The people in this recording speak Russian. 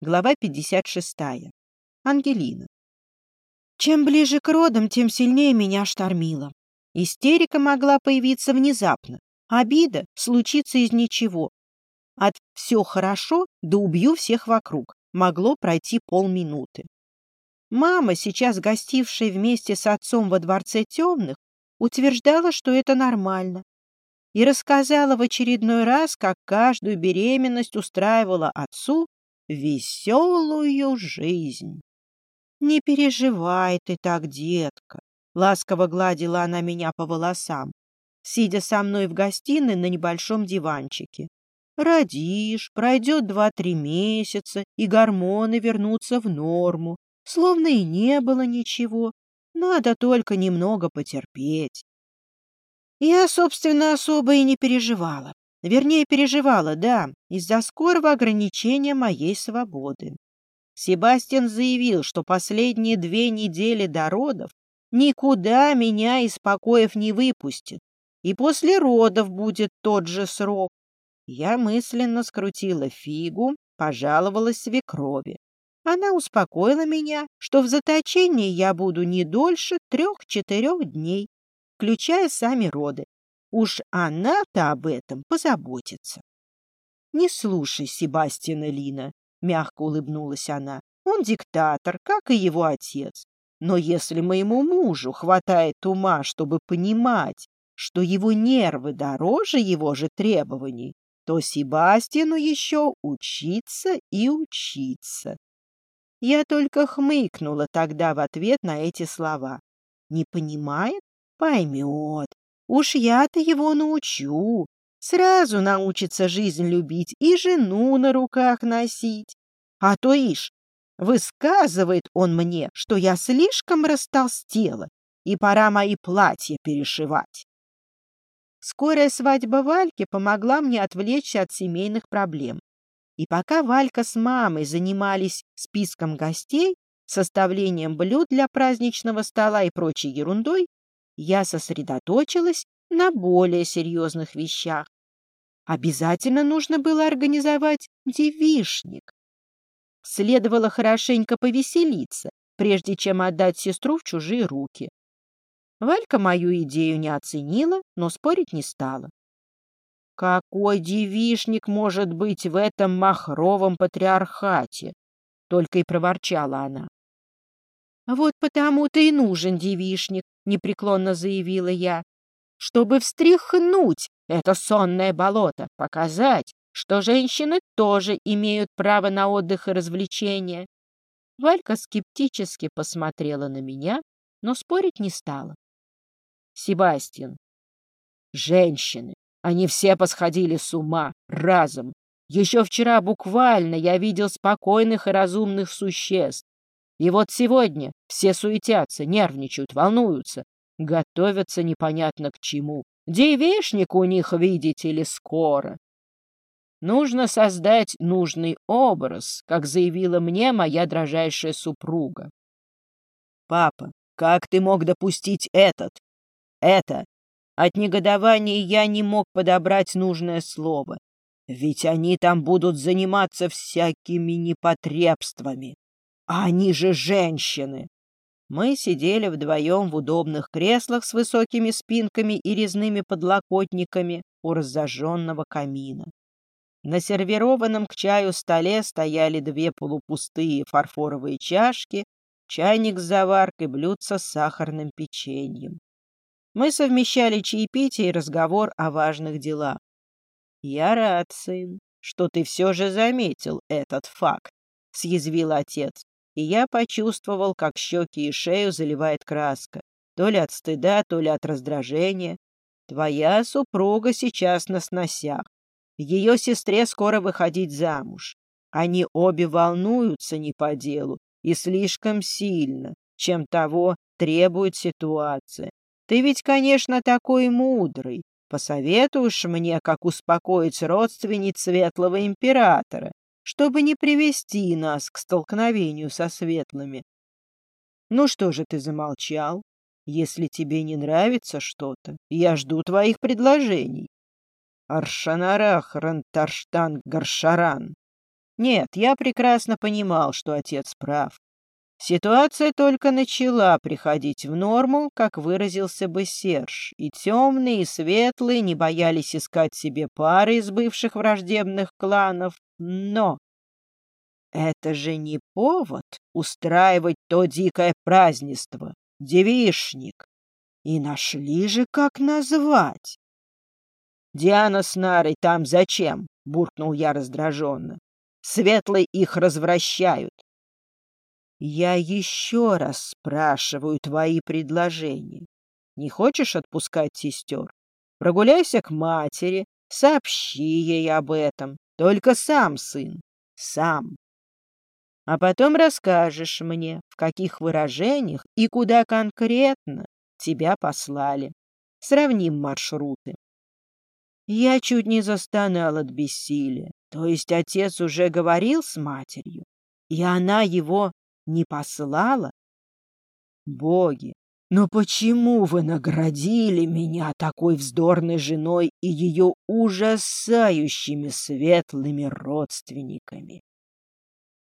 Глава 56. Ангелина. Чем ближе к родам, тем сильнее меня штормило. Истерика могла появиться внезапно, обида случится из ничего. От «все хорошо» до «убью всех вокруг» могло пройти полминуты. Мама, сейчас гостившая вместе с отцом во Дворце Темных, утверждала, что это нормально, и рассказала в очередной раз, как каждую беременность устраивала отцу веселую жизнь. «Не переживай ты так, детка», — ласково гладила она меня по волосам, сидя со мной в гостиной на небольшом диванчике. «Родишь, пройдет два-три месяца, и гормоны вернутся в норму, словно и не было ничего. Надо только немного потерпеть». Я, собственно, особо и не переживала. Вернее, переживала, да, из-за скорого ограничения моей свободы. Себастьян заявил, что последние две недели до родов никуда меня из покоев не выпустит, и после родов будет тот же срок. Я мысленно скрутила фигу, пожаловалась свекрови. Она успокоила меня, что в заточении я буду не дольше трех-четырех дней, включая сами роды, Уж она-то об этом позаботится. — Не слушай Себастьяна Лина, — мягко улыбнулась она. — Он диктатор, как и его отец. Но если моему мужу хватает ума, чтобы понимать, что его нервы дороже его же требований, то Себастьяну еще учиться и учиться. Я только хмыкнула тогда в ответ на эти слова. Не понимает? Поймет. Уж я-то его научу. Сразу научится жизнь любить и жену на руках носить. А то ишь, высказывает он мне, что я слишком растолстела, и пора мои платья перешивать. Скорая свадьба Вальки помогла мне отвлечься от семейных проблем. И пока Валька с мамой занимались списком гостей, составлением блюд для праздничного стола и прочей ерундой, я сосредоточилась на более серьезных вещах. Обязательно нужно было организовать девишник. Следовало хорошенько повеселиться, прежде чем отдать сестру в чужие руки. Валька мою идею не оценила, но спорить не стала. Какой девишник может быть в этом махровом патриархате? Только и проворчала она. Вот потому-то и нужен девишник, непреклонно заявила я, чтобы встряхнуть это сонное болото, показать, что женщины тоже имеют право на отдых и развлечения. Валька скептически посмотрела на меня, но спорить не стала. Себастьян, женщины, они все посходили с ума разом. Еще вчера буквально я видел спокойных и разумных существ, и вот сегодня все суетятся, нервничают, волнуются, готовятся непонятно к чему. Девешник у них, видите ли, скоро. Нужно создать нужный образ, как заявила мне моя дрожайшая супруга. Папа, как ты мог допустить этот? Это. От негодования я не мог подобрать нужное слово. Ведь они там будут заниматься всякими непотребствами. А они же женщины. Мы сидели вдвоем в удобных креслах с высокими спинками и резными подлокотниками у разожженного камина. На сервированном к чаю столе стояли две полупустые фарфоровые чашки, чайник с заваркой, блюдце с сахарным печеньем. Мы совмещали чаепитие и разговор о важных делах. «Я рад, сын, что ты все же заметил этот факт», — съязвил отец и я почувствовал, как щеки и шею заливает краска, то ли от стыда, то ли от раздражения. Твоя супруга сейчас на сносях. Ее сестре скоро выходить замуж. Они обе волнуются не по делу и слишком сильно, чем того требует ситуация. Ты ведь, конечно, такой мудрый. Посоветуешь мне, как успокоить родственниц светлого императора, чтобы не привести нас к столкновению со светлыми. Ну что же ты замолчал? Если тебе не нравится что-то, я жду твоих предложений. Аршанарах Рантарштан Гаршаран. Нет, я прекрасно понимал, что отец прав. Ситуация только начала приходить в норму, как выразился бы Серж, и темные, и светлые не боялись искать себе пары из бывших враждебных кланов, но... Это же не повод устраивать то дикое празднество, девишник. И нашли же, как назвать. «Диана с Нарой там зачем?» — буркнул я раздраженно. «Светлые их развращают. Я еще раз спрашиваю твои предложения. Не хочешь отпускать сестер? Прогуляйся к матери, сообщи ей об этом. Только сам, сын, сам. А потом расскажешь мне, в каких выражениях и куда конкретно тебя послали. Сравним маршруты. Я чуть не застонал от бессилия. То есть отец уже говорил с матерью, и она его не послала? Боги, но почему вы наградили меня такой вздорной женой и ее ужасающими светлыми родственниками?